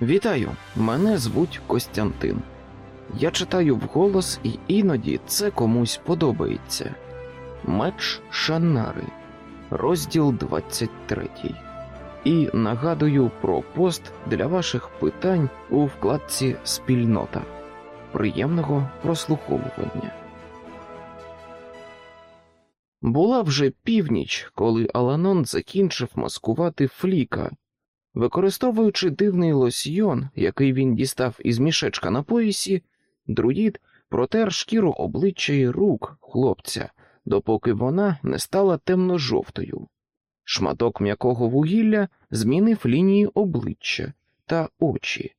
Вітаю, мене звуть Костянтин. Я читаю вголос, і іноді це комусь подобається. Меч Шаннари, розділ 23. І нагадую про пост для ваших питань у вкладці Спільнота. Приємного прослуховування. Була вже північ, коли Аланон закінчив маскувати фліка. Використовуючи дивний лосьйон, який він дістав із мішечка на поясі, друїд протер шкіру обличчя й рук хлопця, допоки вона не стала темно-жовтою. Шматок м'якого вугілля змінив лінії обличчя та очі,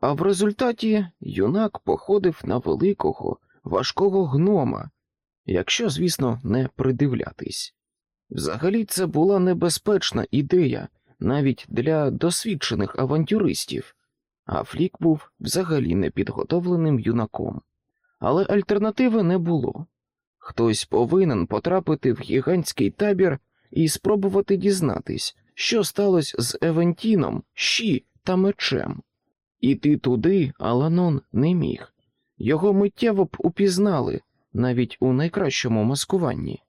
а в результаті юнак походив на великого, важкого гнома, якщо, звісно, не придивлятись. Взагалі, це була небезпечна ідея навіть для досвідчених авантюристів, а Флік був взагалі непідготовленим юнаком. Але альтернативи не було. Хтось повинен потрапити в гігантський табір і спробувати дізнатись, що сталося з Евентіном, щі та мечем. Іти туди Аланон не міг. Його миттєво б упізнали навіть у найкращому маскуванні.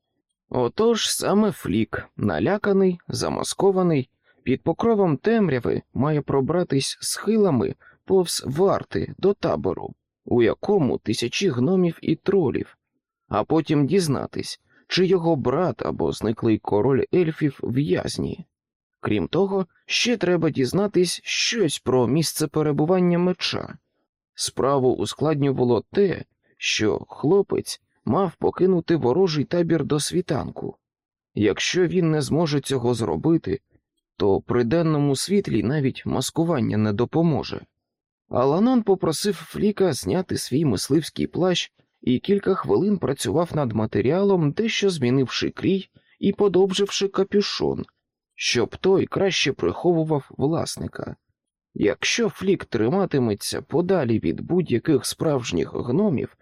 Отож саме Флік, наляканий, замаскований, під покровом темряви має пробратись схилами повз варти до табору, у якому тисячі гномів і тролів, а потім дізнатись, чи його брат або зниклий король ельфів в'язні. Крім того, ще треба дізнатись щось про місце перебування меча. Справу ускладнювало те, що хлопець мав покинути ворожий табір до світанку. Якщо він не зможе цього зробити, то при денному світлі навіть маскування не допоможе. Аланон попросив Фліка зняти свій мисливський плащ і кілька хвилин працював над матеріалом, дещо змінивши крій і подовживши капюшон, щоб той краще приховував власника. Якщо Флік триматиметься подалі від будь-яких справжніх гномів,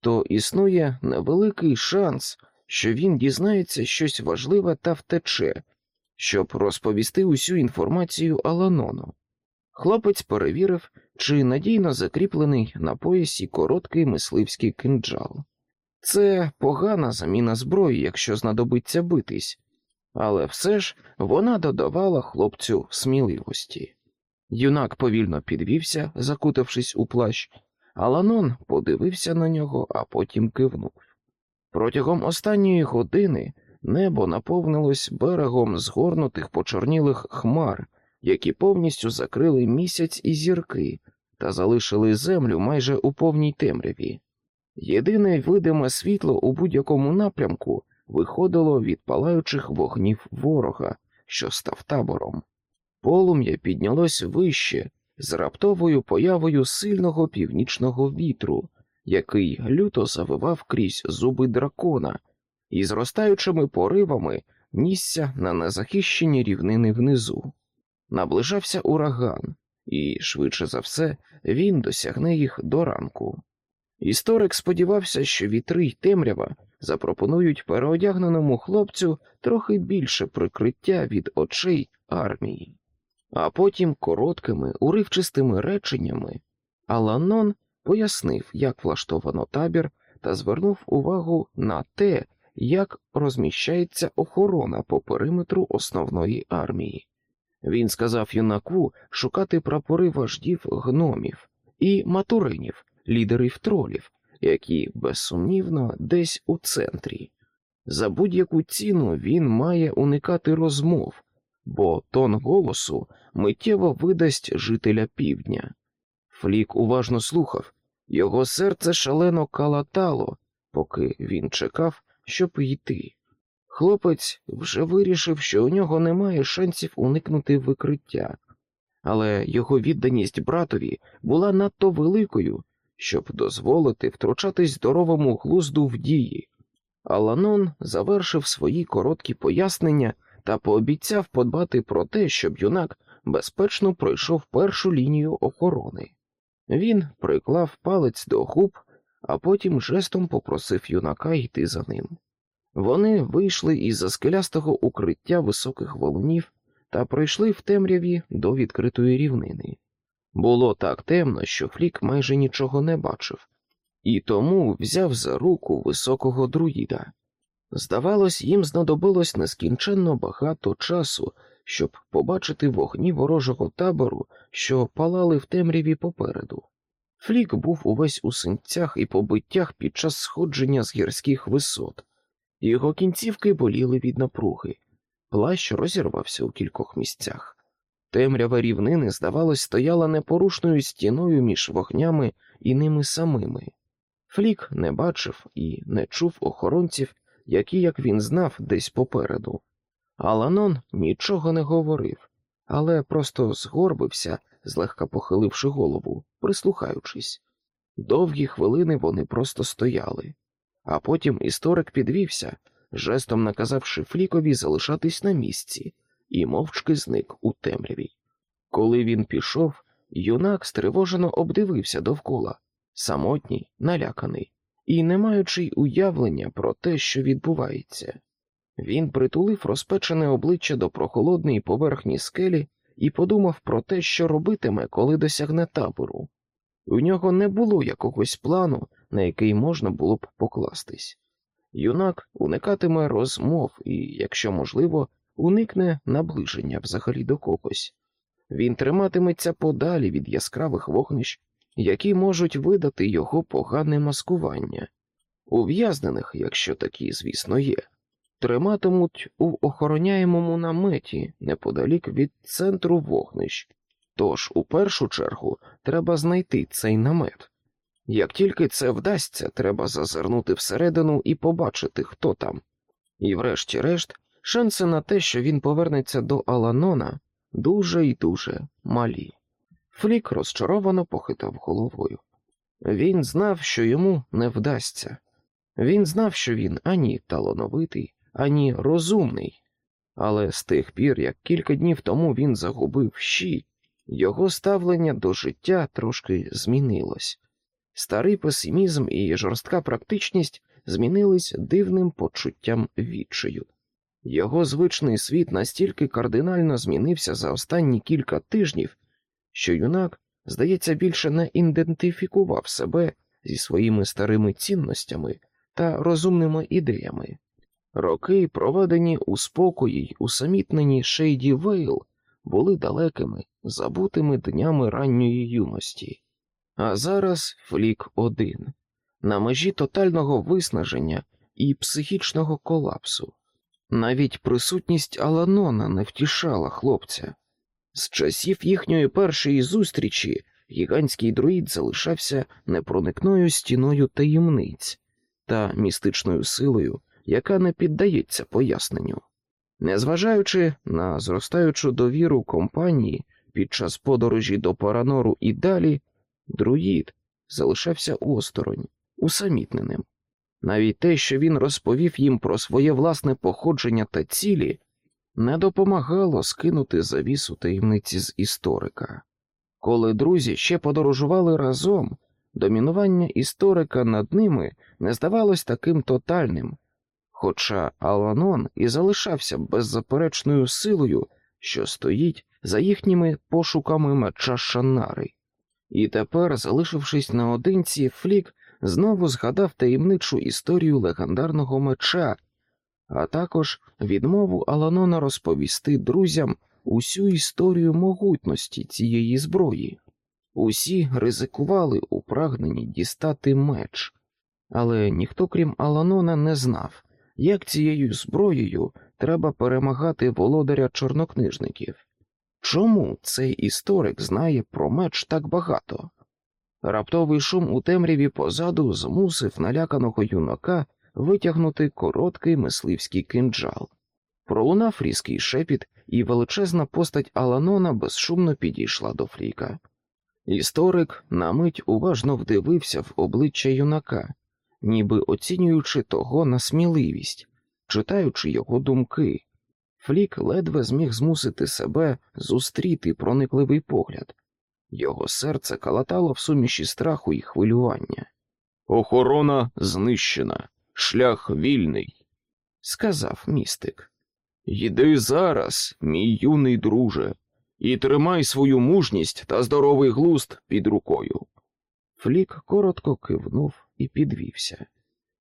то існує невеликий шанс, що він дізнається щось важливе та втече, щоб розповісти усю інформацію Аланону. Хлопець перевірив, чи надійно закріплений на поясі короткий мисливський кинджал. Це погана заміна зброї, якщо знадобиться битись, але все ж вона додавала хлопцю сміливості. Юнак повільно підвівся, закутавшись у плащ, Аланон подивився на нього, а потім кивнув. Протягом останньої години небо наповнилось берегом згорнутих почорнілих хмар, які повністю закрили місяць і зірки та залишили землю майже у повній темряві. Єдине видиме світло у будь-якому напрямку виходило від палаючих вогнів ворога, що став табором. Полум'я піднялось вище з раптовою появою сильного північного вітру, який люто завивав крізь зуби дракона і зростаючими поривами нісся на незахищені рівнини внизу. Наближався ураган, і, швидше за все, він досягне їх до ранку. Історик сподівався, що вітри й темрява запропонують переодягненому хлопцю трохи більше прикриття від очей армії, а потім короткими, уривчистими реченнями Аланон пояснив, як влаштовано табір, та звернув увагу на те, як розміщається охорона по периметру основної армії. Він сказав юнаку шукати прапори вождів гномів і матуринів, лідерів тролів, які безсумнівно десь у центрі. За будь-яку ціну він має уникати розмов, бо тон голосу миттєво видасть жителя півдня. Флік уважно слухав, його серце шалено калатало, поки він чекав, щоб йти. Хлопець вже вирішив, що у нього немає шансів уникнути викриття, але його відданість братові була надто великою, щоб дозволити втручатись здоровому глузду в дії. Аланон завершив свої короткі пояснення та пообіцяв подбати про те, щоб юнак безпечно пройшов першу лінію охорони. Він приклав палець до губ, а потім жестом попросив юнака йти за ним. Вони вийшли із за скелястого укриття високих валунів та пройшли в темряві до відкритої рівнини. Було так темно, що Флік майже нічого не бачив, і тому взяв за руку високого друїда. Здавалось, їм знадобилось нескінченно багато часу, щоб побачити вогні ворожого табору, що палали в темряві попереду. Флік був увесь у синцях і побиттях під час сходження з гірських висот, його кінцівки боліли від напруги, плащ розірвався у кількох місцях. Темрява рівнини, здавалось, стояла непорушною стіною між вогнями і ними самими. Флік не бачив і не чув охоронців, які, як він знав, десь попереду. Аланон нічого не говорив, але просто згорбився, злегка похиливши голову, прислухаючись. Довгі хвилини вони просто стояли, а потім історик підвівся, жестом наказавши Флікові залишатись на місці, і мовчки зник у темряві. Коли він пішов, юнак стривожено обдивився довкола, самотній, наляканий, і не маючи уявлення про те, що відбувається. Він притулив розпечене обличчя до прохолодної поверхні скелі і подумав про те, що робитиме, коли досягне табору. У нього не було якогось плану, на який можна було б покластись. Юнак уникатиме розмов і, якщо можливо, уникне наближення взагалі до когось. Він триматиметься подалі від яскравих вогнищ, які можуть видати його погане маскування, ув'язнених, якщо такі, звісно, є, триматимуть у охороняємому наметі неподалік від центру вогнищ. Тож, у першу чергу, треба знайти цей намет. Як тільки це вдасться, треба зазирнути всередину і побачити, хто там. І, врешті-решт, шанси на те, що він повернеться до Аланона, дуже і дуже малі. Флік розчаровано похитав головою. Він знав, що йому не вдасться. Він знав, що він ані талановитий, ані розумний, але з тих пір, як кілька днів тому він загубив щі, його ставлення до життя трошки змінилось. Старий песимізм і жорстка практичність змінились дивним почуттям відчаю. Його звичний світ настільки кардинально змінився за останні кілька тижнів, що юнак, здається, більше не ідентифікував себе зі своїми старими цінностями та розумними ідеями. Роки, проведені у спокої й усамітненні Шейді Вейл, були далекими, забутими днями ранньої юності. А зараз Флік один на межі тотального виснаження і психічного колапсу. Навіть присутність Аланона не втішала хлопця. З часів їхньої першої зустрічі гігантський друїд залишався непроникною стіною таємниць та містичною силою, яка не піддається поясненню. Незважаючи на зростаючу довіру компанії під час подорожі до Паранору і далі, друїд залишався осторонь, усамітненим. Навіть те, що він розповів їм про своє власне походження та цілі, не допомагало скинути завісу таємниці з історика. Коли друзі ще подорожували разом, домінування історика над ними не здавалось таким тотальним, хоча Аланон і залишався беззаперечною силою, що стоїть за їхніми пошуками меча Шанари. І тепер, залишившись наодинці, Флік знову згадав таємничу історію легендарного меча, а також відмову Аланона розповісти друзям усю історію могутності цієї зброї. Усі ризикували у прагненні дістати меч, але ніхто, крім Аланона, не знав, як цією зброєю треба перемагати володаря чорнокнижників. Чому цей історик знає про меч так багато? Раптовий шум у темряві позаду змусив наляканого юнака витягнути короткий мисливський кинджал. Пролунав різкий шепіт, і величезна постать Аланона безшумно підійшла до Фріка. Історик на мить уважно вдивився в обличчя юнака, ніби оцінюючи того на сміливість, читаючи його думки. Флік ледве зміг змусити себе зустріти проникливий погляд. Його серце калатало в суміші страху і хвилювання. Охорона знищена, шлях вільний, сказав містик. Йди зараз, мій юний друже, І тримай свою мужність та здоровий глуст під рукою. Флік коротко кивнув і підвівся.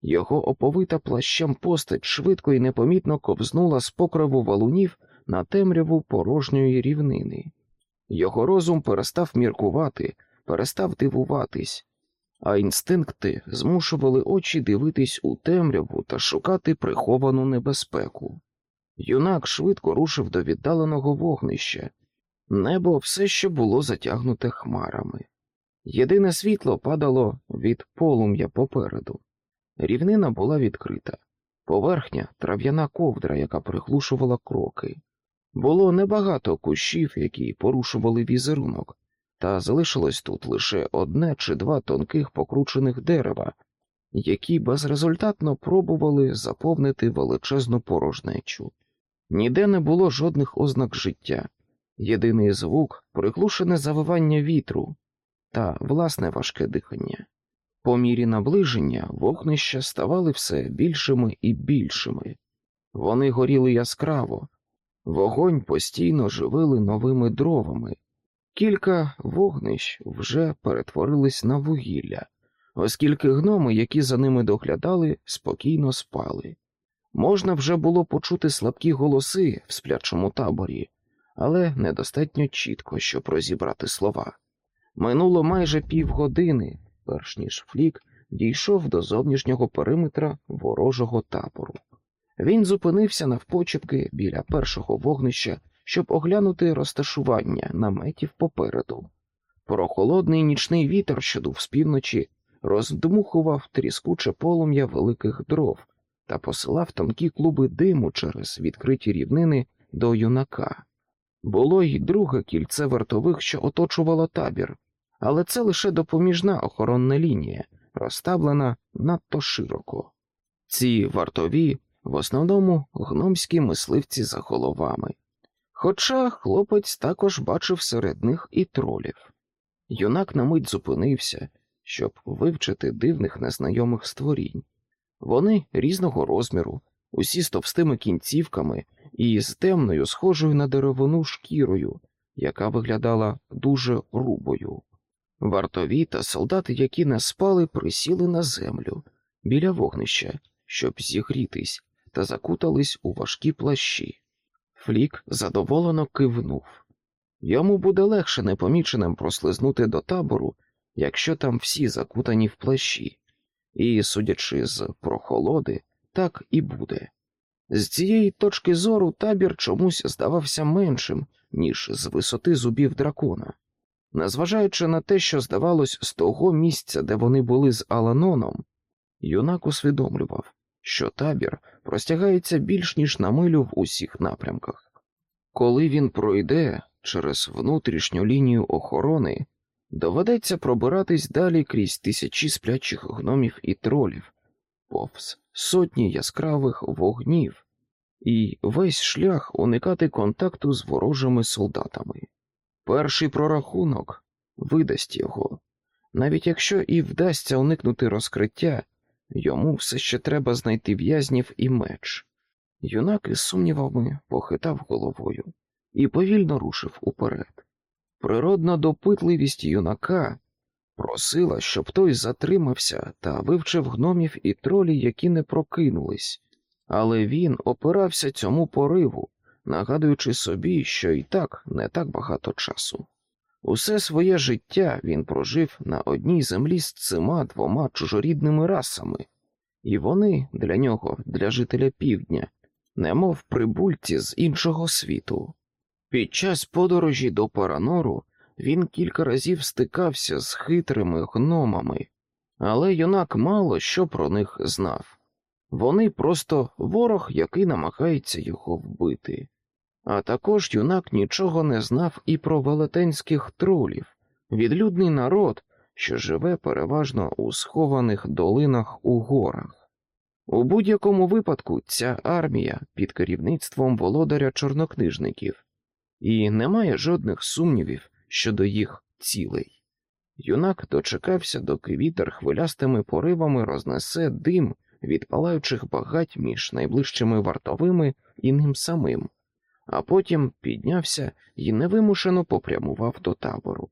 Його оповита плащем постать швидко і непомітно ковзнула з покрову валунів на темряву порожньої рівнини. Його розум перестав міркувати, перестав дивуватись, а інстинкти змушували очі дивитись у темряву та шукати приховану небезпеку. Юнак швидко рушив до віддаленого вогнища. Небо все ще було затягнуте хмарами. Єдине світло падало від полум'я попереду. Рівнина була відкрита, поверхня трав'яна ковдра, яка приглушувала кроки. Було небагато кущів, які порушували візерунок, та залишилось тут лише одне чи два тонких покручених дерева, які безрезультатно пробували заповнити величезну порожнечу. Ніде не було жодних ознак життя, єдиний звук приглушене завивання вітру та власне важке дихання. По мірі наближення вогнища ставали все більшими і більшими. Вони горіли яскраво, вогонь постійно живили новими дровами. Кілька вогнищ вже перетворились на вугілля, оскільки гноми, які за ними доглядали, спокійно спали. Можна вже було почути слабкі голоси в сплячому таборі, але недостатньо чітко, щоб розібрати слова. Минуло майже півгодини, перш ніж Флік дійшов до зовнішнього периметра ворожого табору. Він зупинився навпочепки біля першого вогнища, щоб оглянути розташування наметів попереду. Прохолодний нічний вітер, що дув з півночі, роздмухував тріскуче полум'я великих дров та посилав тонкі клуби диму через відкриті рівнини до юнака. Було й друге кільце вартових, що оточувало табір, але це лише допоміжна охоронна лінія, розставлена надто широко. Ці вартові в основному гномські мисливці за головами. Хоча хлопець також бачив серед них і тролів. Юнак на мить зупинився, щоб вивчити дивних незнайомих створінь. Вони різного розміру, усі з товстими кінцівками і з темною, схожою на деревину шкірою, яка виглядала дуже грубою. Вартові та солдати, які не спали, присіли на землю біля вогнища, щоб зігрітись, та закутались у важкі плащі. Флік задоволено кивнув. Йому буде легше непоміченим прослизнути до табору, якщо там всі закутані в плащі, і, судячи з прохолоди, так і буде. З цієї точки зору табір чомусь здавався меншим, ніж з висоти зубів дракона. Незважаючи на те, що здавалось з того місця, де вони були з Аланоном, юнак усвідомлював, що табір простягається більш ніж на милю в усіх напрямках. Коли він пройде через внутрішню лінію охорони, доведеться пробиратись далі крізь тисячі сплячих гномів і тролів, повз сотні яскравих вогнів, і весь шлях уникати контакту з ворожими солдатами. Перший прорахунок видасть його, навіть якщо і вдасться уникнути розкриття, йому все ще треба знайти в'язнів і меч. Юнак із сумнівами похитав головою і повільно рушив уперед. Природна допитливість юнака просила, щоб той затримався та вивчив гномів і тролі, які не прокинулись, але він опирався цьому пориву, нагадуючи собі, що і так не так багато часу. Усе своє життя він прожив на одній землі з цими двома чужорідними расами, і вони для нього, для жителя півдня, немов прибульці з іншого світу. Під час подорожі до Паранору він кілька разів стикався з хитрими гномами, але юнак мало що про них знав. Вони просто ворог, який намагається його вбити. А також юнак нічого не знав і про велетенських тролів, відлюдний народ, що живе переважно у схованих долинах у горах. У будь-якому випадку ця армія під керівництвом володаря чорнокнижників, і немає жодних сумнівів щодо їх цілей. Юнак дочекався, доки вітер хвилястими поривами рознесе дим від палаючих багать між найближчими вартовими і ним самим а потім піднявся і невимушено попрямував до табору.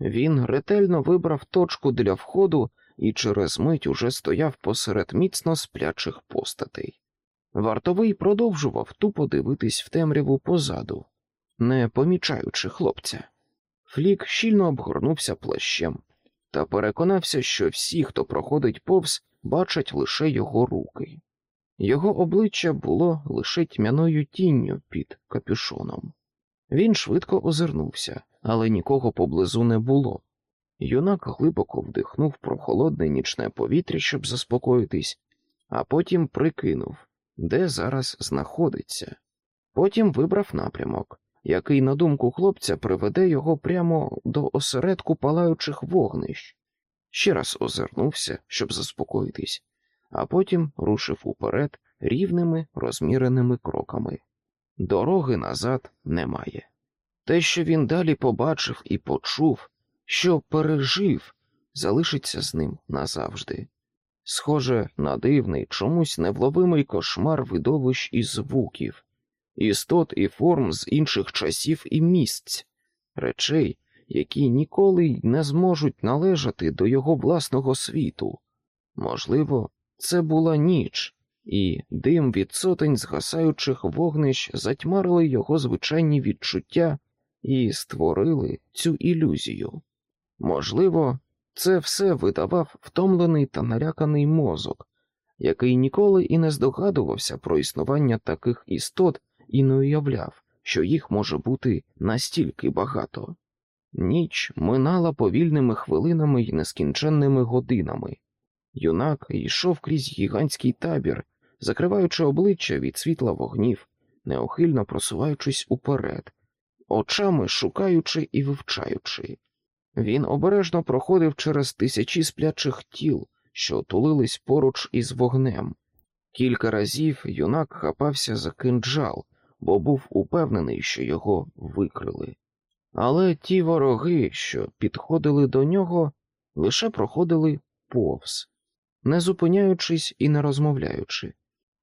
Він ретельно вибрав точку для входу і через мить уже стояв посеред міцно сплячих постатей. Вартовий продовжував тупо дивитись в темряву позаду, не помічаючи хлопця. Флік щільно обгорнувся плащем та переконався, що всі, хто проходить повз, бачать лише його руки. Його обличчя було лише тьмяною тінню під капюшоном. Він швидко озирнувся, але нікого поблизу не було. Юнак глибоко вдихнув прохолодне нічне повітря, щоб заспокоїтись, а потім прикинув, де зараз знаходиться. Потім вибрав напрямок, який, на думку хлопця, приведе його прямо до осередку палаючих вогнищ. Ще раз озирнувся, щоб заспокоїтись, а потім рушив уперед рівними розміреними кроками. Дороги назад немає. Те, що він далі побачив і почув, що пережив, залишиться з ним назавжди. Схоже на дивний, чомусь невловимий кошмар видовищ і звуків, істот і форм з інших часів і місць, речей, які ніколи й не зможуть належати до його власного світу. Можливо, це була ніч, і дим від сотень згасаючих вогнищ затьмарили його звичайні відчуття і створили цю ілюзію. Можливо, це все видавав втомлений та наляканий мозок, який ніколи і не здогадувався про існування таких істот і не уявляв, що їх може бути настільки багато. Ніч минала повільними хвилинами й нескінченними годинами. Юнак йшов крізь гігантський табір, закриваючи обличчя від світла вогнів, неохильно просуваючись уперед, очами шукаючи і вивчаючи. Він обережно проходив через тисячі сплячих тіл, що тулились поруч із вогнем. Кілька разів юнак хапався за кинджал, бо був упевнений, що його викрили. Але ті вороги, що підходили до нього, лише проходили повз, не зупиняючись і не розмовляючи.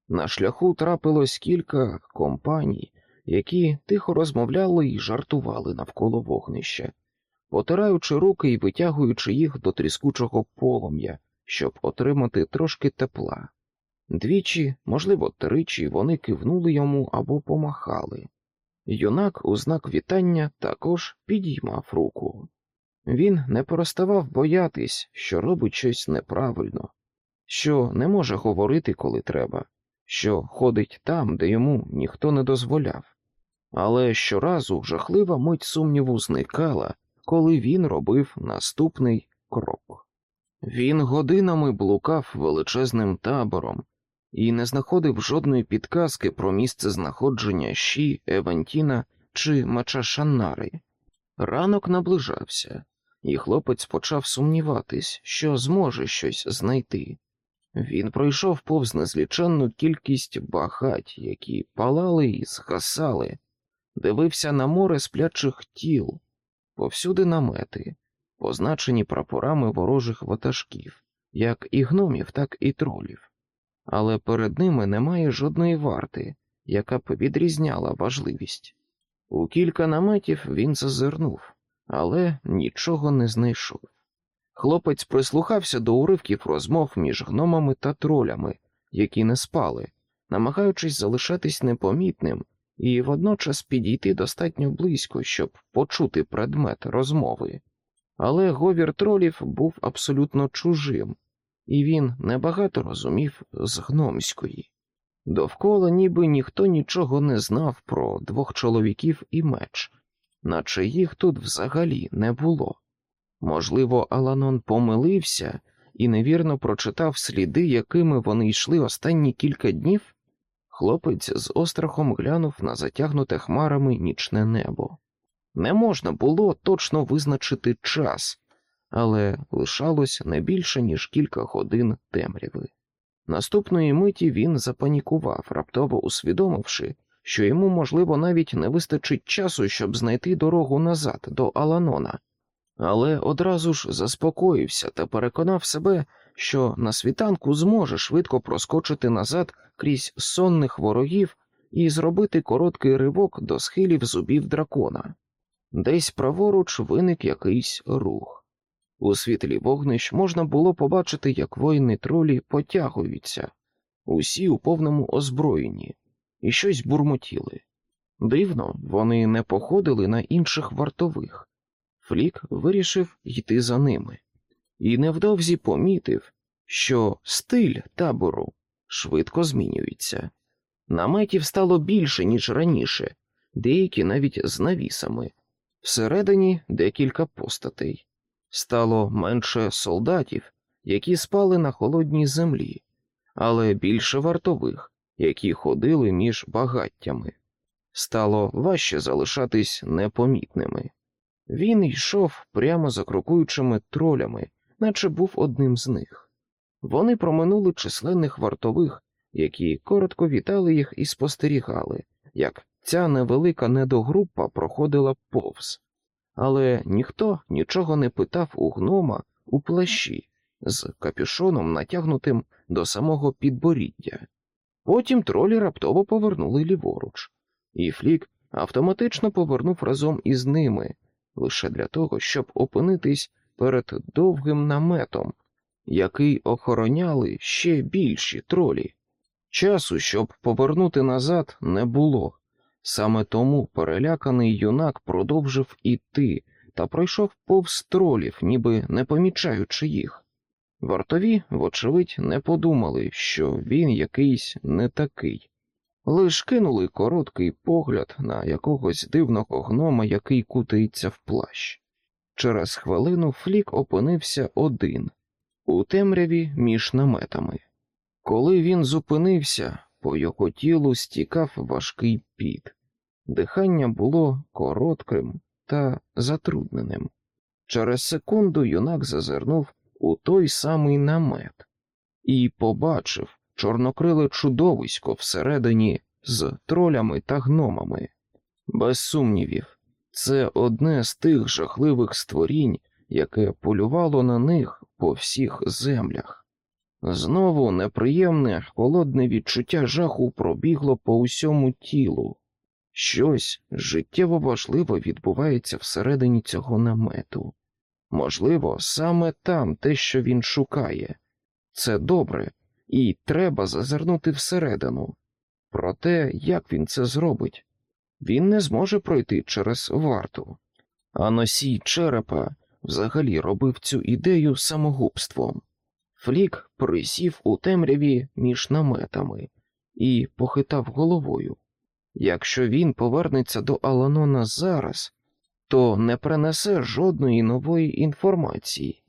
На шляху трапилось кілька компаній, які тихо розмовляли і жартували навколо вогнища, потираючи руки і витягуючи їх до тріскучого полум'я, щоб отримати трошки тепла. Двічі, можливо, тричі вони кивнули йому або помахали. Юнак у знак вітання також підіймав руку. Він не переставав боятись, що робить щось неправильно, що не може говорити, коли треба, що ходить там, де йому ніхто не дозволяв. Але щоразу жахлива мить сумніву зникала, коли він робив наступний крок. Він годинами блукав величезним табором і не знаходив жодної підказки про місце знаходження Ші, Евантіна чи Мачашанари. Ранок наближався, і хлопець почав сумніватись, що зможе щось знайти. Він пройшов повз незліченну кількість багать, які палали і згасали, дивився на море сплячих тіл, повсюди намети, позначені прапорами ворожих ватажків, як і гномів, так і тролів, але перед ними немає жодної варти, яка б відрізняла важливість. У кілька наметів він зазирнув, але нічого не знайшов. Хлопець прислухався до уривків розмов між гномами та тролями, які не спали, намагаючись залишатись непомітним і водночас підійти достатньо близько, щоб почути предмет розмови. Але говір тролів був абсолютно чужим, і він небагато розумів з гномської. Довкола ніби ніхто нічого не знав про двох чоловіків і меч, наче їх тут взагалі не було. Можливо, Аланон помилився і невірно прочитав сліди, якими вони йшли останні кілька днів. Хлопець з острахом глянув на затягнуте хмарами нічне небо. Не можна було точно визначити час, але лишалось не більше, ніж кілька годин темряви. Наступної миті він запанікував, раптово усвідомивши, що йому, можливо, навіть не вистачить часу, щоб знайти дорогу назад до Аланона, але одразу ж заспокоївся та переконав себе, що на світанку зможе швидко проскочити назад крізь сонних ворогів і зробити короткий ривок до схилів зубів дракона. Десь праворуч виник якийсь рух. У світлі вогнищ можна було побачити, як воїни тролі потягуються, усі у повному озброєнні, і щось бурмотіли. Дивно, вони не походили на інших вартових. Флік вирішив йти за ними, і невдовзі помітив, що стиль табору швидко змінюється. Наметів стало більше, ніж раніше, деякі навіть з навісами. Всередині декілька постатей. Стало менше солдатів, які спали на холодній землі, але більше вартових, які ходили між багаттями. Стало важче залишатись непомітними. Він йшов прямо за крокуючими тролями, наче був одним з них. Вони проминули численних вартових, які коротко вітали їх і спостерігали, як ця невелика недогрупа проходила повз, але ніхто нічого не питав у гнома у плащі з капюшоном, натягнутим до самого підборіддя. Потім тролі раптово повернули ліворуч, і Флік автоматично повернув разом із ними лише для того, щоб опинитись перед довгим наметом, який охороняли ще більші тролі. Часу, щоб повернути назад, не було. Саме тому переляканий юнак продовжив іти та пройшов повз тролів, ніби не помічаючи їх. Вартові, вочевидь, не подумали, що він якийсь не такий, лиш кинули короткий погляд на якогось дивного гнома, який кутається в плащ. Через хвилину Флік опинився один у темряві між наметами. Коли він зупинився, по його тілу стікав важкий піт. Дихання було коротким та затрудненим. Через секунду юнак зазирнув у той самий намет і побачив чорнокриле чудовисько всередині з тролями та гномами. Без сумнівів, це одне з тих жахливих створінь, яке полювало на них по всіх землях. Знову неприємне, холодне відчуття жаху пробігло по усьому тілу. Щось життєво важливе відбувається всередині цього намету. Можливо, саме там те, що він шукає. Це добре, і треба зазирнути всередину. Проте, як він це зробить, він не зможе пройти через варту. А носій черепа взагалі робив цю ідею самогубством. Флік присів у темряві між наметами і похитав головою. Якщо він повернеться до Аланона зараз, то не принесе жодної нової інформації,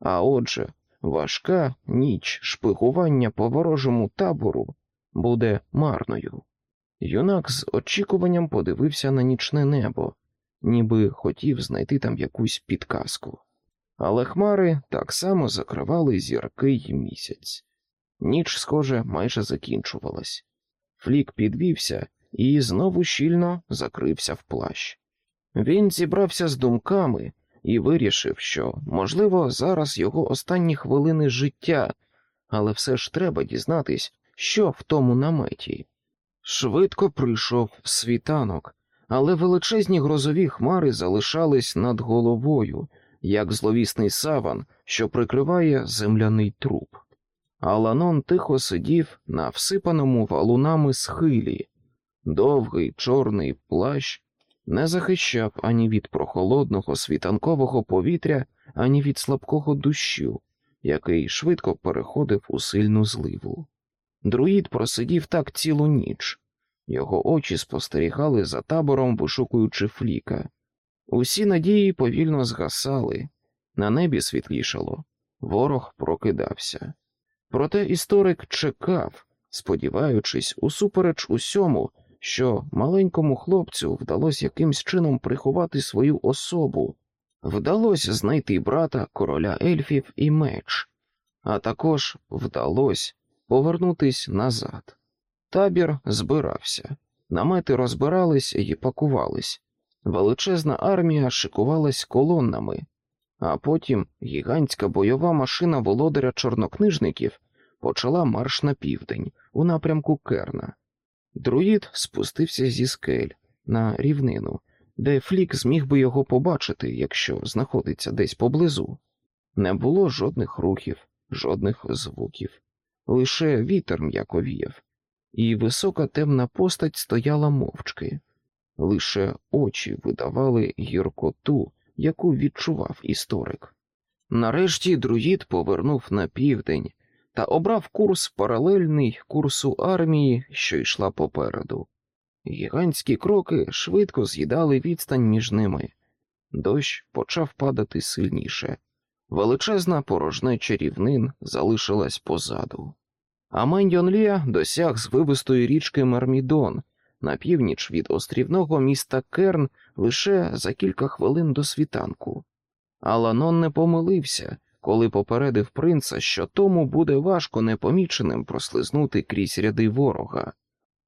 а отже, важка ніч шпигування по ворожому табору буде марною. Юнак з очікуванням подивився на нічне небо, ніби хотів знайти там якусь підказку але хмари так само закривали зірки й місяць. Ніч, схоже, майже закінчувалась. Флік підвівся і знову щільно закрився в плащ. Він зібрався з думками і вирішив, що, можливо, зараз його останні хвилини життя, але все ж треба дізнатись, що в тому наметі. Швидко прийшов світанок, але величезні грозові хмари залишались над головою, як зловісний саван, що прикриває земляний труп. Аланон тихо сидів на всипаному валунами схилі, довгий чорний плащ не захищав ані від прохолодного світанкового повітря, ані від слабкого дощу, який швидко переходив у сильну зливу. Друїд просидів так цілу ніч, його очі спостерігали за табором, вишукуючи фліка. Усі надії повільно згасали, на небі світлішало, ворог прокидався. Проте історик чекав, сподіваючись, усупереч усьому, що маленькому хлопцю вдалося якимсь чином приховати свою особу, вдалося знайти брата короля ельфів і меч, а також вдалося повернутись назад. Табір збирався, намети розбирались і пакувались. Величезна армія шикувалась колоннами, а потім гігантська бойова машина володаря чорнокнижників почала марш на південь у напрямку Керна. Друїд спустився зі скель на рівнину, де Флік зміг би його побачити, якщо знаходиться десь поблизу. Не було жодних рухів, жодних звуків, лише вітер м'яко віяв, і висока темна постать стояла мовчки, лише очі видавали гіркоту, яку відчував історик. Нарешті друїд повернув на південь та обрав курс паралельний курсу армії, що йшла попереду. Гігантські кроки швидко з'їдали відстань між ними. Дощ почав падати сильніше. Величезна порожнеча рівнин залишилась позаду. А Меньйонлія досяг звивистої річки Мармідон на північ від острівного міста Керн лише за кілька хвилин до світанку. Аланон не помилився, коли попередив принца, що тому буде важко непоміченим прослизнути крізь ряди ворога.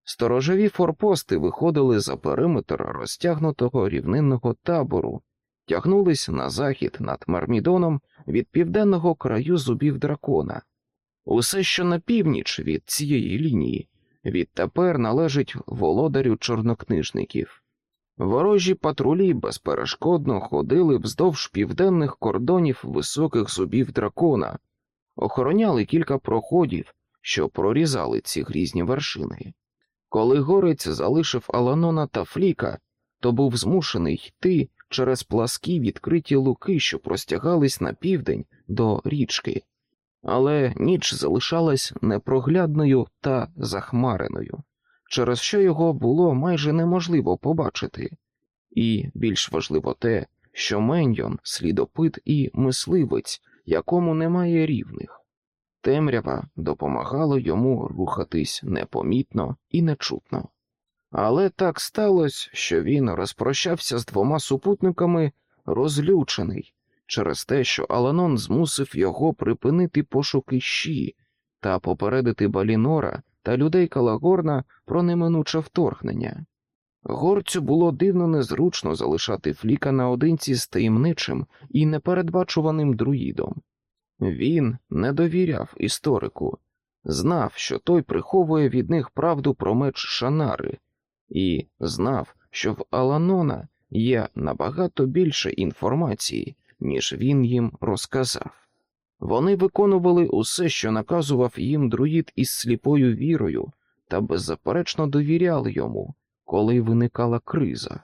Сторожові форпости виходили за периметр розтягнутого рівнинного табору, тягнулись на захід над Мармідоном від південного краю зубів дракона. Усе, що на північ від цієї лінії, відтепер належить володарю чорнокнижників. Ворожі патрулі безперешкодно ходили вздовж південних кордонів високих зубів дракона, охороняли кілька проходів, що прорізали ці грізні вершини. Коли горець залишив Аланона та Фліка, то був змушений йти через пласкі відкриті луки, що простягались на південь до річки, але ніч залишалась непроглядною та захмареною, через що його було майже неможливо побачити, і більш важливо те, що Меньйон слідопит і мисливець, якому немає рівних. Темрява допомагала йому рухатись непомітно і нечутно. Але так сталося, що він розпрощався з двома супутниками, розлючений через те, що Аланон змусив його припинити пошуки щі та попередити Балінора та людей Калагорна про неминуче вторгнення. Горцю було дивно незручно залишати Фліка наодинці з таємничим і непередбачуваним друїдом. Він не довіряв історику, знав, що той приховує від них правду про меч Шанари, і знав, що в Аланона є набагато більше інформації, ніж він їм розказав. Вони виконували усе, що наказував їм друїд із сліпою вірою, та беззаперечно довіряли йому, коли виникала криза.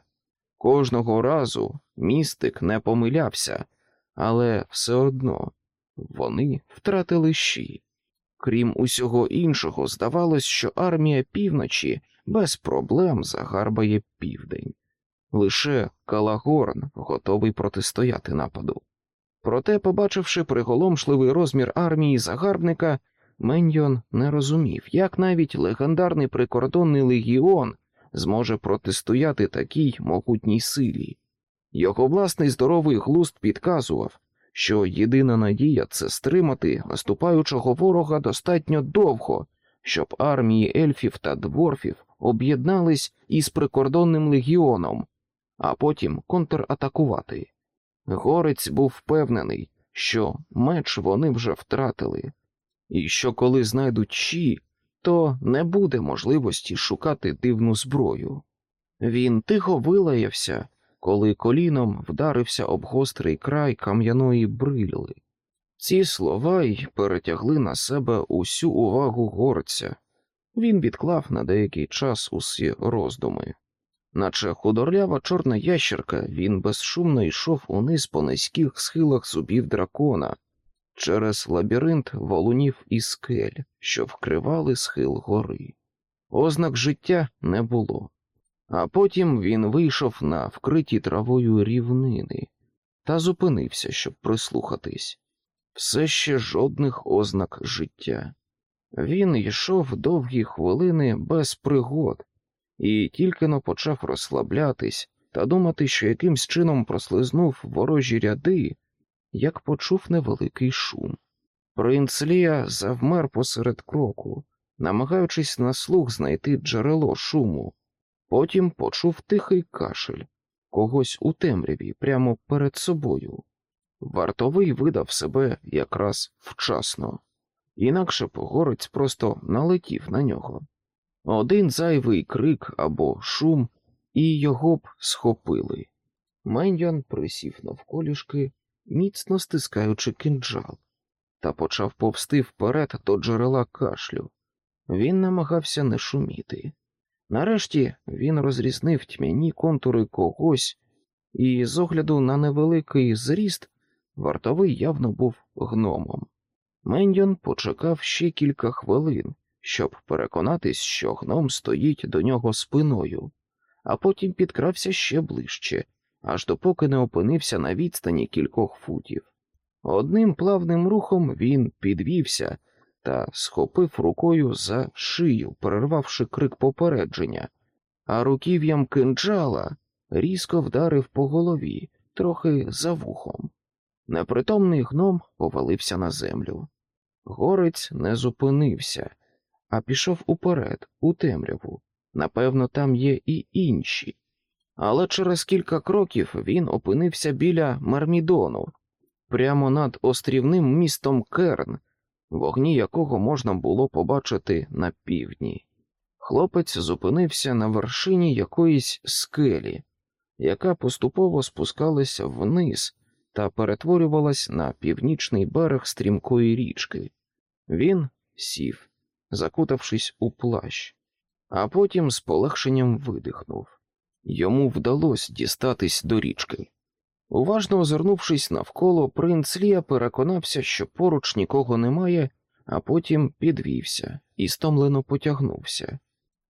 Кожного разу містик не помилявся, але все одно вони втратили щі. Крім усього іншого, здавалось, що армія півночі без проблем загарбає південь. Лише Калагорн готовий протистояти нападу. Проте, побачивши приголомшливий розмір армії загарбника, Меньйон не розумів, як навіть легендарний прикордонний легіон зможе протистояти такій могутній силі. Його власний здоровий глузд підказував, що єдина надія це стримати наступаючого ворога достатньо довго, щоб армії ельфів та дворфів об'єднались із прикордонним легіоном, а потім контратакувати. Горець був впевнений, що меч вони вже втратили, і що коли знайдуть щі, то не буде можливості шукати дивну зброю. Він тихо вилаявся, коли коліном вдарився об гострий край кам'яної брили. Ці слова й перетягли на себе усю увагу горця. Він відклав на деякий час усі роздуми. Наче худорлява чорна ящерка, він безшумно йшов униз по низьких схилах зубів дракона через лабіринт валунів і скель, що вкривали схил гори. Ознак життя не було. А потім він вийшов на вкриті травою рівнини та зупинився, щоб прислухатись. Все ще жодних ознак життя. Він йшов довгі хвилини без пригод і тільки но почав розслаблятись та думати, що якимсь чином прослизнув ворожі ряди, як почув невеликий шум. Принц Лія завмер посеред кроку, намагаючись на слух знайти джерело шуму. Потім почув тихий кашель когось у темряві прямо перед собою. Вартовий видав себе якраз вчасно, інакше погорець просто налетів на нього. Один зайвий крик або шум, і його б схопили. Меньян присів навколішки, міцно стискаючи кинджал, та почав повсти вперед до джерела кашлю. Він намагався не шуміти. Нарешті він розрізнив тьмяні контури когось, і, з огляду на невеликий зріст, вартовий явно був гномом. Мендьон почекав ще кілька хвилин, щоб переконатись, що гном стоїть до нього спиною, а потім підкрався ще ближче, аж допоки не опинився на відстані кількох футів. Одним плавним рухом він підвівся та схопив рукою за шию, перервавши крик попередження, а руків'ям кинджала різко вдарив по голові, трохи за вухом. Непритомний гном повалився на землю. Горець не зупинився, а пішов уперед, у темряву. Напевно, там є і інші. Але через кілька кроків він опинився біля Мармідону, прямо над острівним містом Керн, вогні якого можна було побачити на півдні. Хлопець зупинився на вершині якоїсь скелі, яка поступово спускалася вниз та перетворювалась на північний берег стрімкої річки. Він сів, закутавшись у плащ, а потім з полегшенням видихнув. Йому вдалося дістатись до річки. Уважно озирнувшись навколо, принц Лія переконався, що поруч нікого немає, а потім підвівся і стомлено потягнувся.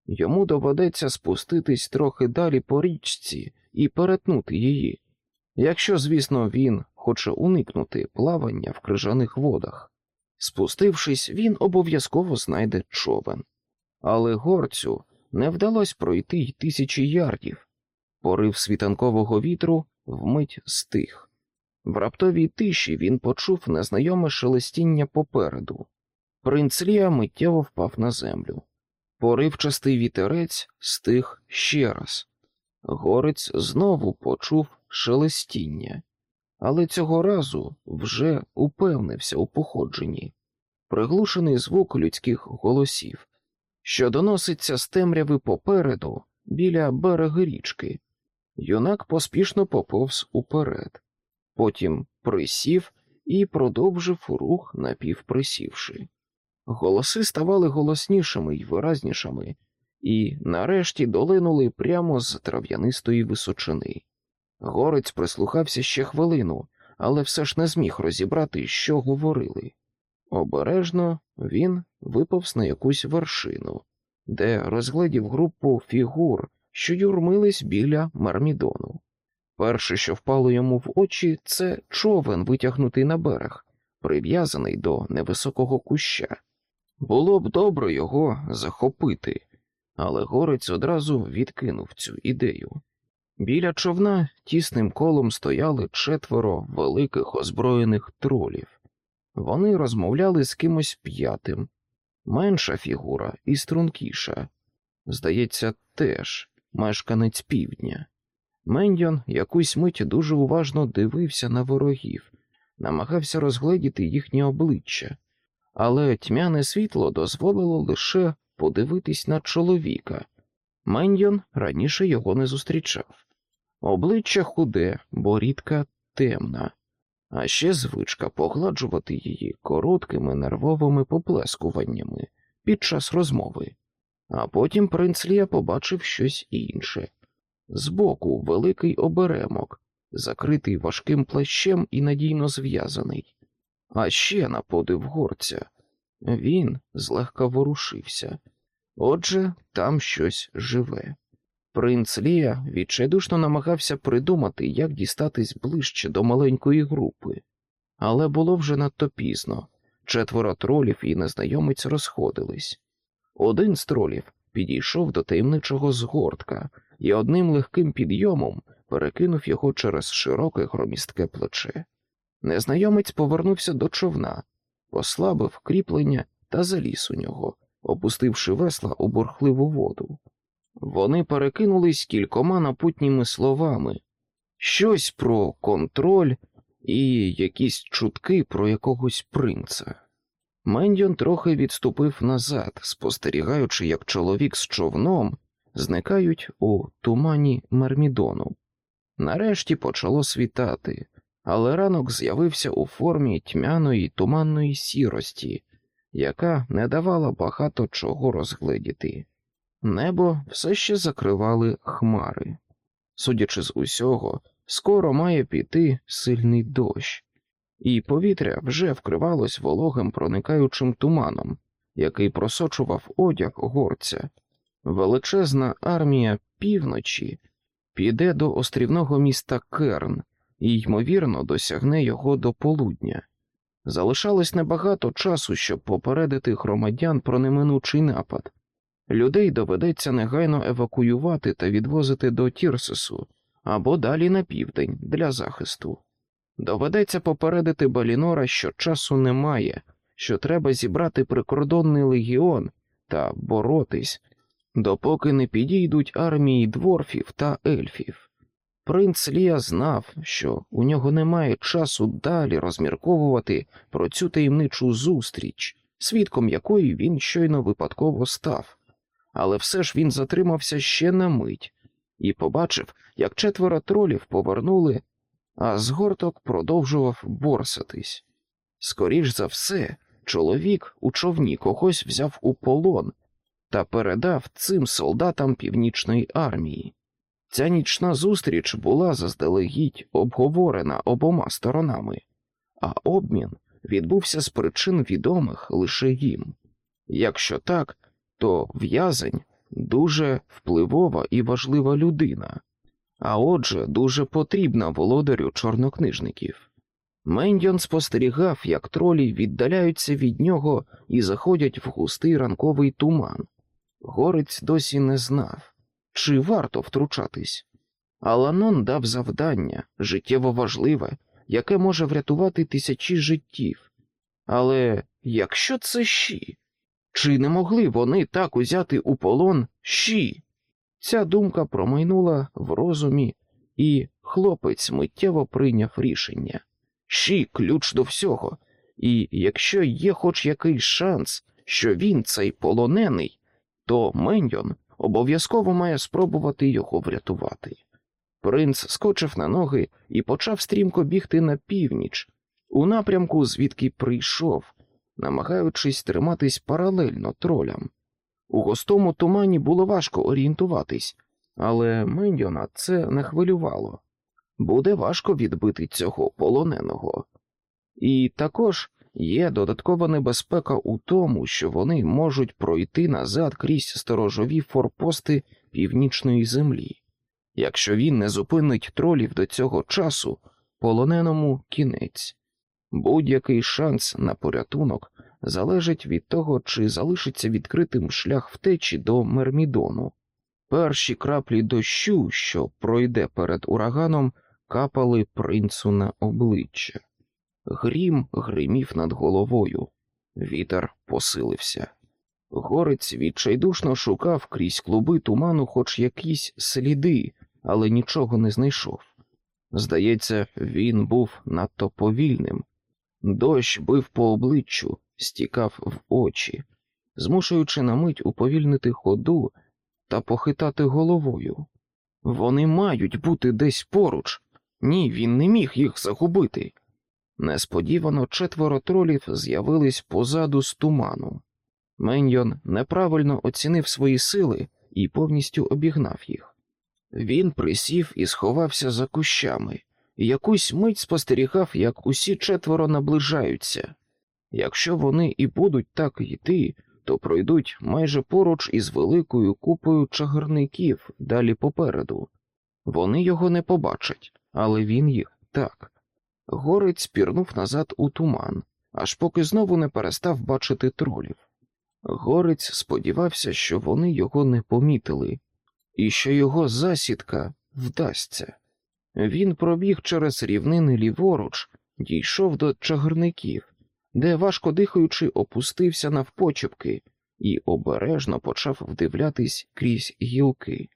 Йому доведеться спуститись трохи далі по річці і перетнути її, якщо, звісно, він хоче уникнути плавання в крижаних водах. Спустившись, він обов'язково знайде човен. Але горцю не вдалося пройти й тисячі ярдів. Порив світанкового вітру вмить стих. В раптовій тиші він почув незнайоме шелестіння попереду. Принц Лія миттєво впав на землю. Поривчастий вітерець стих ще раз. Горець знову почув шелестіння, але цього разу вже упевнився у походженні. Приглушений звук людських голосів, що доноситься з темряви попереду біля берега річки. Юнак поспішно поповз уперед, потім присів і продовжив рух напівприсівши. Голоси ставали голоснішими й виразнішими, і нарешті долинули прямо з трав'янистої височини. Горець прислухався ще хвилину, але все ж не зміг розібрати, що говорили. Обережно він виповз на якусь вершину, де розглядів групу фігур, що юрмились біля мармідону. Перше, що впало йому в очі, це човен, витягнутий на берег, прив'язаний до невисокого куща. Було б добре його захопити, але горець одразу відкинув цю ідею. Біля човна тісним колом стояли четверо великих озброєних тролів. Вони розмовляли з кимось п'ятим, менша фігура і стрункіша. Здається, теж мешканець півдня. Мендьон якусь мить дуже уважно дивився на ворогів, намагався розгледіти їхнє обличчя, але тьмяне світло дозволило лише подивитись на чоловіка. Мендьон раніше його не зустрічав. Обличчя худе, борідка темна, а ще звичка погладжувати її короткими нервовими поплескуваннями під час розмови. А потім принц Лія побачив щось інше. Збоку великий оберемок, закритий важким плащем і надійно зв'язаний. А ще на подив горця. Він злегка ворушився. Отже, там щось живе. Принц Лія відчайдушно намагався придумати, як дістатись ближче до маленької групи, але було вже надто пізно. Четверо тролів і незнайомець розходились. Один з тролів підійшов до таємничого згортка і одним легким підйомом перекинув його через широке громістке плече. Незнайомець повернувся до човна, послабив кріплення та заліз у нього, опустивши весла у бурхливу воду. Вони перекинулись кількома напутніми словами щось про контроль і якісь чутки про якогось принца. Мендіон трохи відступив назад, спостерігаючи, як чоловік з човном зникають у тумані Мермідону. Нарешті почало світати, але ранок з'явився у формі тьмяної туманної сірості, яка не давала багато чого розгледіти. Небо все ще закривали хмари. Судячи з усього, скоро має піти сильний дощ, і повітря вже вкривалось вологим проникаючим туманом, який просочував одяг горця. Величезна армія півночі піде до острівного міста Керн і, ймовірно, досягне його до полудня. Залишалось небагато часу, щоб попередити громадян про неминучий напад. Людей доведеться негайно евакуювати та відвозити до Тірсесу або далі на південь для захисту. Доведеться попередити Балінора, що часу немає, що треба зібрати прикордонний легіон та боротись, допоки не підійдуть армії дворфів та ельфів. Принц Лія знав, що у нього немає часу далі розмірковувати про цю таємничу зустріч, свідком якої він щойно випадково став, але все ж він затримався ще на мить і побачив, як четверо тролів повернули, а згорток продовжував борсатись. Скоріш за все, чоловік у човні когось взяв у полон та передав цим солдатам північної армії. Ця нічна зустріч була заздалегідь обговорена обома сторонами, а обмін відбувся з причин відомих лише їм. Якщо так, то в'язень дуже впливова і важлива людина, а отже, дуже потрібна володарю чорнокнижників. Мендіон спостерігав, як тролі віддаляються від нього і заходять в густий ранковий туман. Горець досі не знав, чи варто втручатись. Аланон дав завдання життєво важливе, яке може врятувати тисячі життів. Але якщо це щі, чи не могли вони так узяти у полон щі? Ця думка промайнула в розумі, і хлопець миттєво прийняв рішення. Щі ключ до всього, і якщо є хоч якийсь шанс, що він цей полонений, то Меньйон обов'язково має спробувати його врятувати. Принц скочив на ноги і почав стрімко бігти на північ, у напрямку, звідки прийшов, намагаючись триматись паралельно тролям. У густому тумані було важко орієнтуватись, але Мендіона це не хвилювало. Буде важко відбити цього полоненого. І також є додаткова небезпека у тому, що вони можуть пройти назад крізь сторожові форпости північної землі. Якщо він не зупинить тролів до цього часу, полоненому кінець. Будь-який шанс на порятунок залежить від того, чи залишиться відкритим шлях втечі до Мермідону. Перші краплі дощу, що пройде перед ураганом, капали принцу на обличчя. Грім гримів над головою, вітер посилився. Горець відчайдушно шукав крізь клуби туману хоч якісь сліди, але нічого не знайшов. Здається, він був надто повільним. Дощ бив по обличчю, стікав в очі, змушуючи на мить уповільнити ходу та похитати головою. Вони мають бути десь поруч. Ні, він не міг їх загубити. Несподівано четверо тролів з'явились позаду з туману. Меньйон неправильно оцінив свої сили і повністю обігнав їх. Він присів і сховався за кущами, якусь мить спостерігав, як усі четверо наближаються. Якщо вони і будуть так йти, то пройдуть майже поруч із великою купою чагарників далі попереду. Вони його не побачать, але він їх так. Горець пірнув назад у туман, аж поки знову не перестав бачити тролів. Горець сподівався, що вони його не помітили, і що його засідка вдасться. Він пробіг через рівнини ліворуч, дійшов до чагарників, де, важко дихаючи, опустився навпочепки і обережно почав вдивлятись крізь гілки.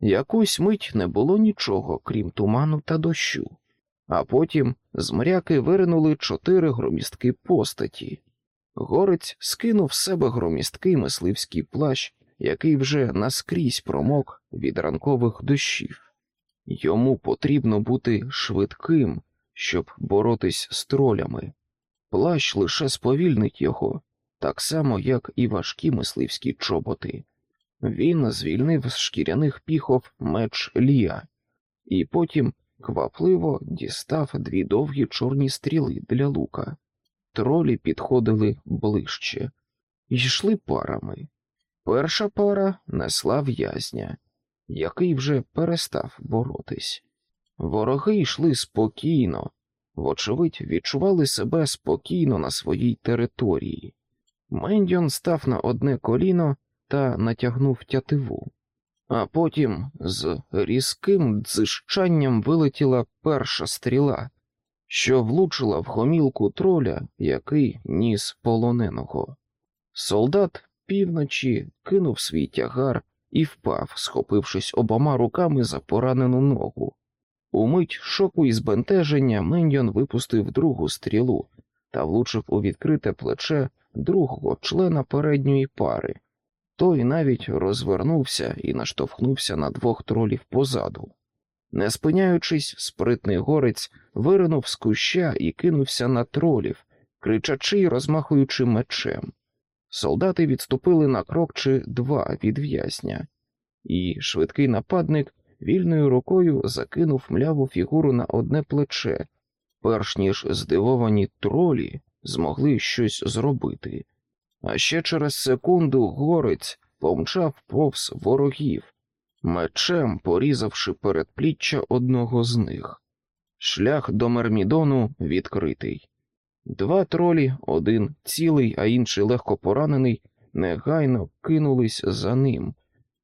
Якусь мить не було нічого, крім туману та дощу, а потім з мряки виринули чотири громістки постаті. Горець скинув з себе громісткий мисливський плащ, який вже наскрізь промок від ранкових дощів. Йому потрібно бути швидким, щоб боротись з тролями. Плащ лише сповільнить його, так само, як і важкі мисливські чоботи. Він звільнив з шкіряних піхов меч Лія, і потім квапливо дістав дві довгі чорні стріли для лука. Тролі підходили ближче йшли парами. Перша пара несла в'язня, який вже перестав боротись. Вороги йшли спокійно, вочевидь, відчували себе спокійно на своїй території. Мендіон став на одне коліно та натягнув тятиву, а потім з різким дзижчанням вилетіла перша стріла, що влучила в гомілку троля, який ніс полоненого. Солдат півночі кинув свій тягар і впав, схопившись обома руками за поранену ногу. Умить шоку і збентеження Мендіон випустив другу стрілу та влучив у відкрите плече другого члена передньої пари. Той навіть розвернувся і наштовхнувся на двох тролів позаду. Не спиняючись, спритний горець виринув з куща і кинувся на тролів, кричачи й розмахуючи мечем. Солдати відступили на крок чи два від в'язня, і швидкий нападник вільною рукою закинув мляву фігуру на одне плече, перш ніж здивовані тролі змогли щось зробити. А ще через секунду горець помчав повз ворогів, мечем порізавши передпліччя одного з них. Шлях до Мермідону відкритий. Два тролі, один цілий, а інший легко поранений, негайно кинулись за ним,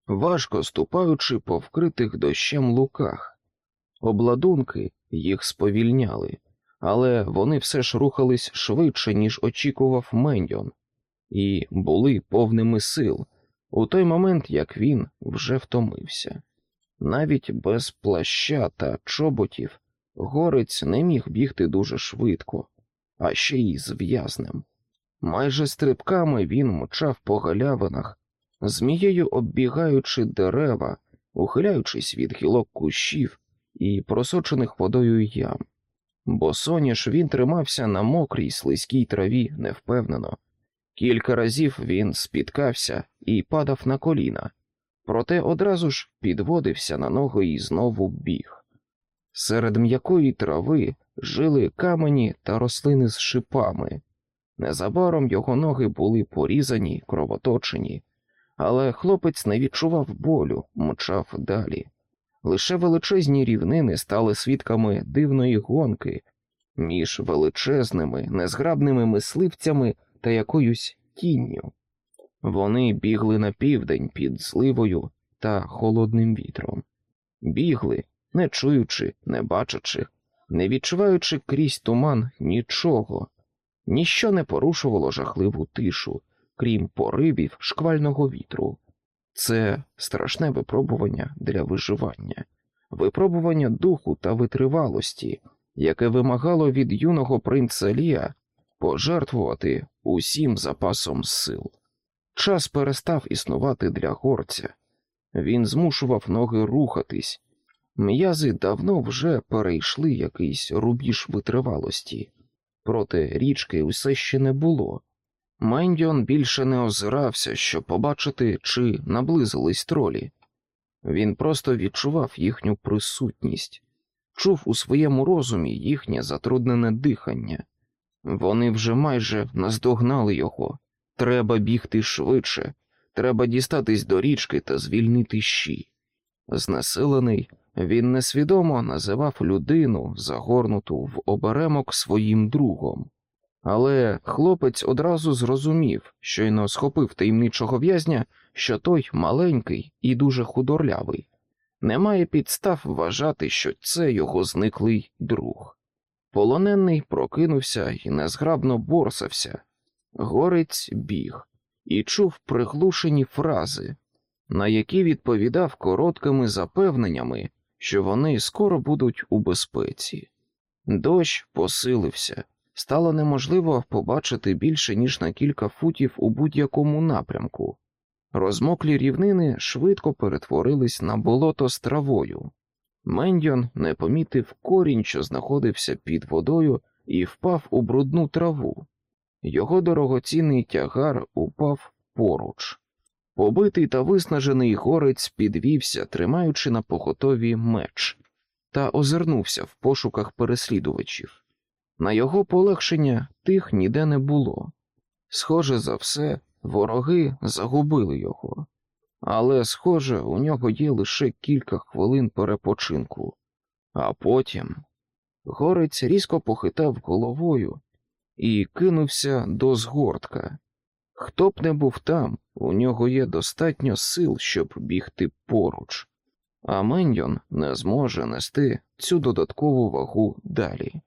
важко ступаючи по вкритих дощем луках. Обладунки їх сповільняли, але вони все ж рухались швидше, ніж очікував Мендьон, і були повними сил у той момент, як він вже втомився. Навіть без плаща та чоботів горець не міг бігти дуже швидко, а ще й з в'язнем. Майже стрибками він мчав по галявинах, змією оббігаючи дерева, ухиляючись від гілок кущів і просочених водою ям. Бо соняш він тримався на мокрій слизькій траві невпевнено. Кілька разів він спіткався і падав на коліна, проте одразу ж підводився на ноги і знову біг. Серед м'якої трави жили камені та рослини з шипами. Незабаром його ноги були порізані, кровоточені, але хлопець не відчував болю, мчав далі. Лише величезні рівнини стали свідками дивної гонки між величезними, незграбними мисливцями та якоюсь тінню. Вони бігли на південь під зливою та холодним вітром, бігли, не чуючи, не бачачи, не відчуваючи крізь туман нічого, ніщо не порушувало жахливу тишу, крім поривів шквального вітру. Це страшне випробування для виживання, випробування духу та витривалості, яке вимагало від юного принца Лія пожертвувати усім запасом сил. Час перестав існувати для горця, він змушував ноги рухатись, м'язи давно вже перейшли якийсь рубіж витривалості, проте річки усе ще не було. Мендіон більше не озирався, щоб побачити, чи наблизились тролі. Він просто відчував їхню присутність, чув у своєму розумі їхнє затруднене дихання. Вони вже майже наздогнали його. Треба бігти швидше, треба дістатись до річки та звільнити щі. Знесилений, він несвідомо називав людину, загорнуту в оберемок своїм другом. Але хлопець одразу зрозумів, щойно схопив таємничого в'язня, що той маленький і дуже худорлявий. Немає підстав вважати, що це його зниклий друг. Полонений прокинувся і незграбно борсався. Горець біг і чув приглушені фрази, на які відповідав короткими запевненнями, що вони скоро будуть у безпеці. Дощ посилився, стало неможливо побачити більше ніж на кілька футів у будь-якому напрямку. Розмоклі рівнини швидко перетворились на болото з травою. Мендьон не помітив корінь, що знаходився під водою, і впав у брудну траву. Його дорогоцінний тягар упав поруч. Побитий та виснажений горець підвівся, тримаючи на поготові меч, та озирнувся в пошуках переслідувачів. На його полегшення тих ніде не було. Схоже за все, вороги загубили його, але, схоже, у нього є лише кілька хвилин перепочинку. А потім горець різко похитав головою і кинувся до згортка. Хто б не був там, у нього є достатньо сил, щоб бігти поруч, а Меньйон не зможе нести цю додаткову вагу далі.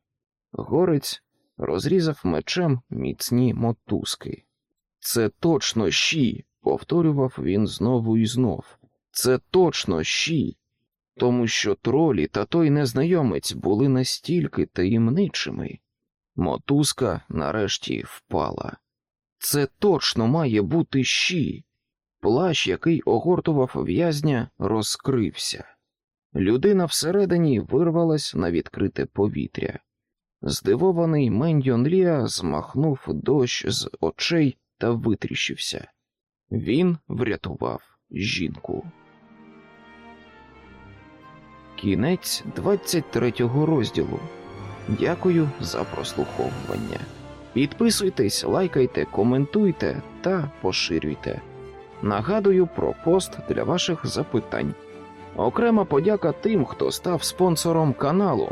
Горець розрізав мечем міцні мотузки. Це точно щі, повторював він знову і знов. Це точно щі, тому що тролі та той незнайомець були настільки таємничими. Мотузка нарешті впала. Це точно має бути щі. Плащ, який огортував в'язня, розкрився. Людина всередині вирвалась на відкрите повітря. Здивований Мендьон Ліа змахнув дощ з очей та витріщився. Він врятував жінку. Кінець 23 розділу. Дякую за прослуховування. Підписуйтесь, лайкайте, коментуйте та поширюйте. Нагадую про пост для ваших запитань. Окрема подяка тим, хто став спонсором каналу.